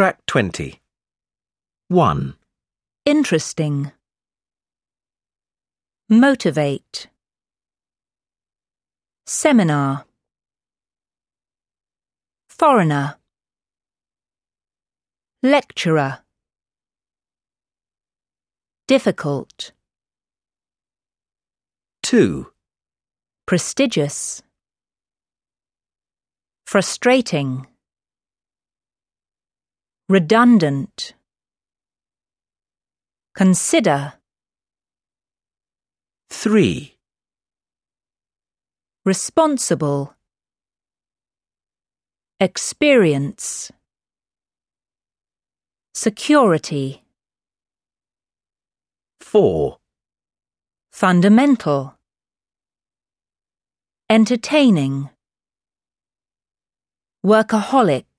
Extract 20. 1, Interesting. Motivate. Seminar. Foreigner. Lecturer. Difficult. 2, Prestigious. Frustrating. Redundant. Consider. 3, Responsible. Experience. Security. 4, Fundamental. Entertaining. Workaholic.